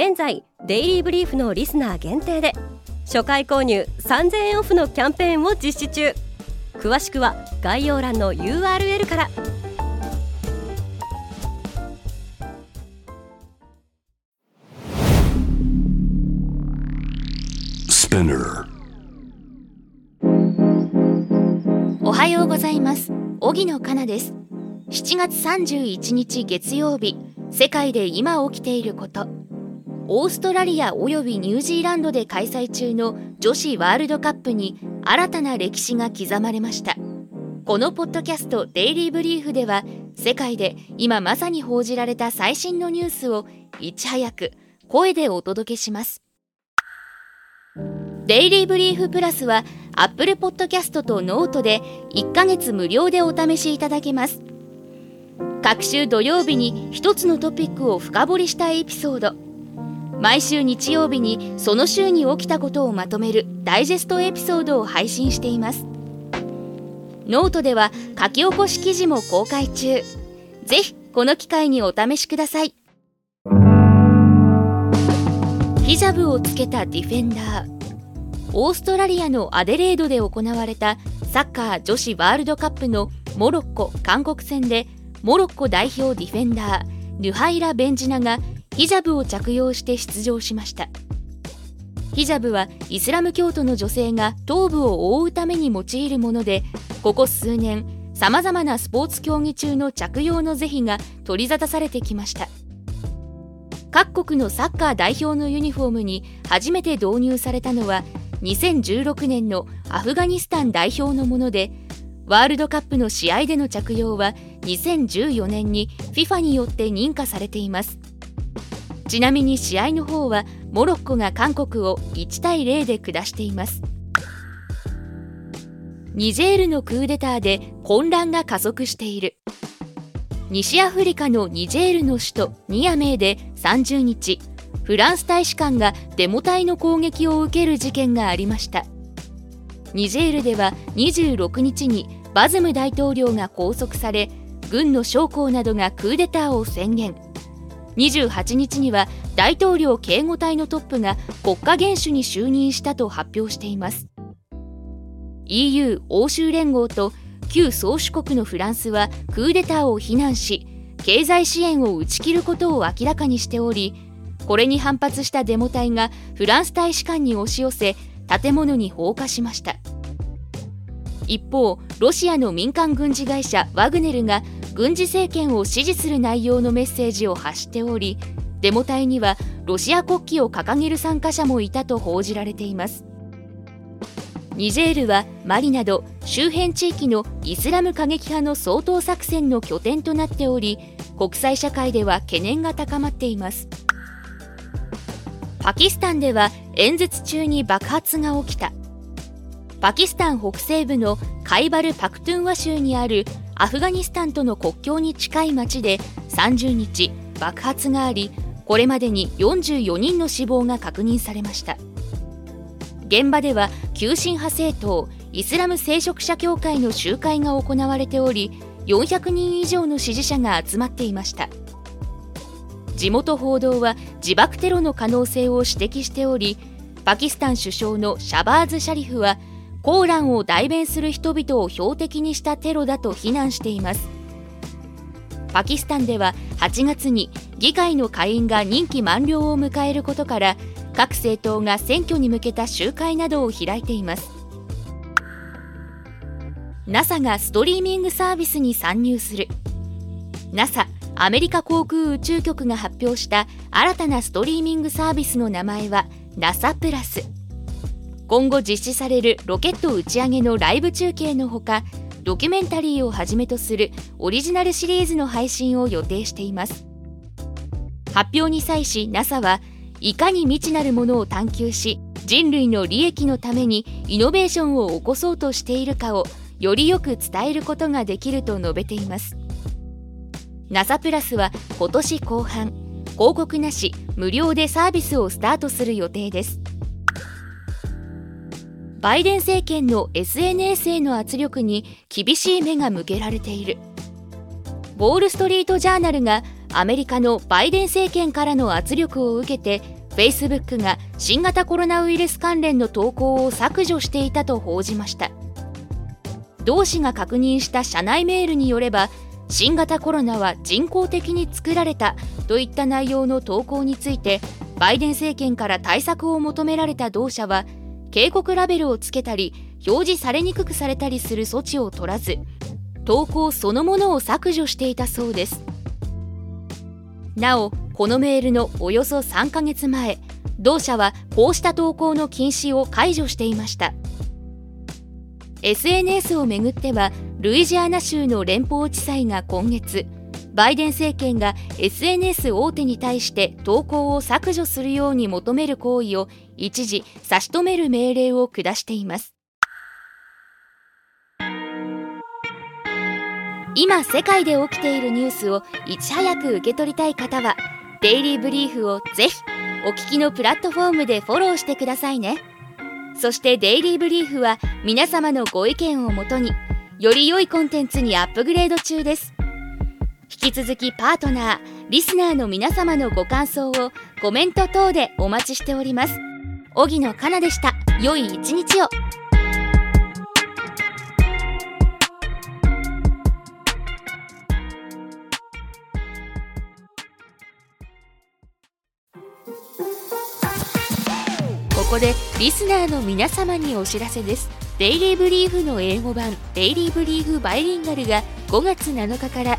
現在デイリーブリーフのリスナー限定で初回購入3000円オフのキャンペーンを実施中。詳しくは概要欄の URL から。おはようございます。荻野かなです。7月31日月曜日世界で今起きていることオーストラリアおよびニュージーランドで開催中の女子ワールドカップに新たな歴史が刻まれました。このポッドキャスト「デイリー・ブリーフ」では世界で今まさに報じられた最新のニュースをいち早く声でお届けします。デイリー・ブリーフプラスは Apple Podcast とノートで1ヶ月無料でお試しいただけます。各週土曜日に一つのトピックを深掘りしたエピソード。毎週日曜日にその週に起きたことをまとめるダイジェストエピソードを配信しています。ノートでは書き起こし記事も公開中。ぜひこの機会にお試しください。ヒジャブをつけたディフェンダー。オーストラリアのアデレードで行われたサッカー女子ワールドカップのモロッコ韓国戦でモロッコ代表ディフェンダーヌハイラ・ベンジナがヒジャブを着用して出場しました。ヒジャブはイスラム教徒の女性が頭部を覆うために用いるものでここ数年さまざまなスポーツ競技中の着用の是非が取り沙汰されてきました。各国のサッカー代表のユニフォームに初めて導入されたのは2016年のアフガニスタン代表のものでワールドカップの試合での着用は2014年に FIFA によって認可されています。ちなみに試合の方はモロッコが韓国を1対0で下しています。ニジェールのクーデターで混乱が加速している。西アフリカのニジェールの首都ニアメーで30日フランス大使館がデモ隊の攻撃を受ける事件がありました。ニジェールでは26日にバズム大統領が拘束され軍の将校などがクーデターを宣言。28日には大統領警護隊のトップが国家元首に就任したと発表しています。EU 欧州連合と旧宗主国のフランスはクーデターを非難し経済支援を打ち切ることを明らかにしておりこれに反発したデモ隊がフランス大使館に押し寄せ建物に放火しました。一方ロシアの民間軍事会社ワグネルが軍事政権を支持する内容のメッセージを発しておりデモ隊にはロシア国旗を掲げる参加者もいたと報じられています。ニジェールはマリなど周辺地域のイスラム過激派の掃討作戦の拠点となっており国際社会では懸念が高まっています。パキスタンでは演説中に爆発が起きた。パキスタン北西部のカイバル・パクトゥンワ州にあるアフガニスタンとの国境に近い町で30日爆発がありこれまでに44人の死亡が確認されました。現場では急進派政党イスラム聖職者協会の集会が行われており400人以上の支持者が集まっていました。地元報道は自爆テロの可能性を指摘しておりパキスタン首相のシャバーズ・シャリフはコーランを代弁する人々を標的にしたテロだと非難しています。パキスタンでは8月に議会の下院が任期満了を迎えることから各政党が選挙に向けた集会などを開いています。NASA がストリーミングサービスに参入する。NASA アメリカ航空宇宙局が発表した新たなストリーミングサービスの名前は NASA プラス。今後実施されるロケット打ち上げのライブ中継のほかドキュメンタリーをはじめとするオリジナルシリーズの配信を予定しています。発表に際し NASA はいかに未知なるものを探求し人類の利益のためにイノベーションを起こそうとしているかをよりよく伝えることができると述べています。NASA プラスは今年後半広告なし無料でサービスをスタートする予定です。バイデン政権の SNS への圧力に厳しい目が向けられている。ウォール・ストリート・ジャーナルがアメリカのバイデン政権からの圧力を受けて Facebook が新型コロナウイルス関連の投稿を削除していたと報じました。同氏が確認した社内メールによれば新型コロナは人工的に作られたといった内容の投稿についてバイデン政権から対策を求められた同社は警告ラベルをつけたり表示されにくくされたりする措置を取らず投稿そのものを削除していたそうです。なおこのメールのおよそ3ヶ月前同社はこうした投稿の禁止を解除していました。SNS をめぐってはルイジアナ州の連邦地裁が今月バイデン政権が SNS 大手に対して投稿を削除するように求める行為を一時差し止める命令を下しています。今世界で起きているニュースをいち早く受け取りたい方はデイリーブリーフをぜひお聞きのプラットフォームでフォローしてくださいね。そしてデイリーブリーフは皆様のご意見をもとにより良いコンテンツにアップグレード中です。引き続きパートナーリスナーの皆様のご感想をコメント等でお待ちしております。荻野かなでした。良い一日を。ここでリスナーの皆様にお知らせです。デイリーブリーフの英語版デイリーブリーフバイリンガルが5月7日から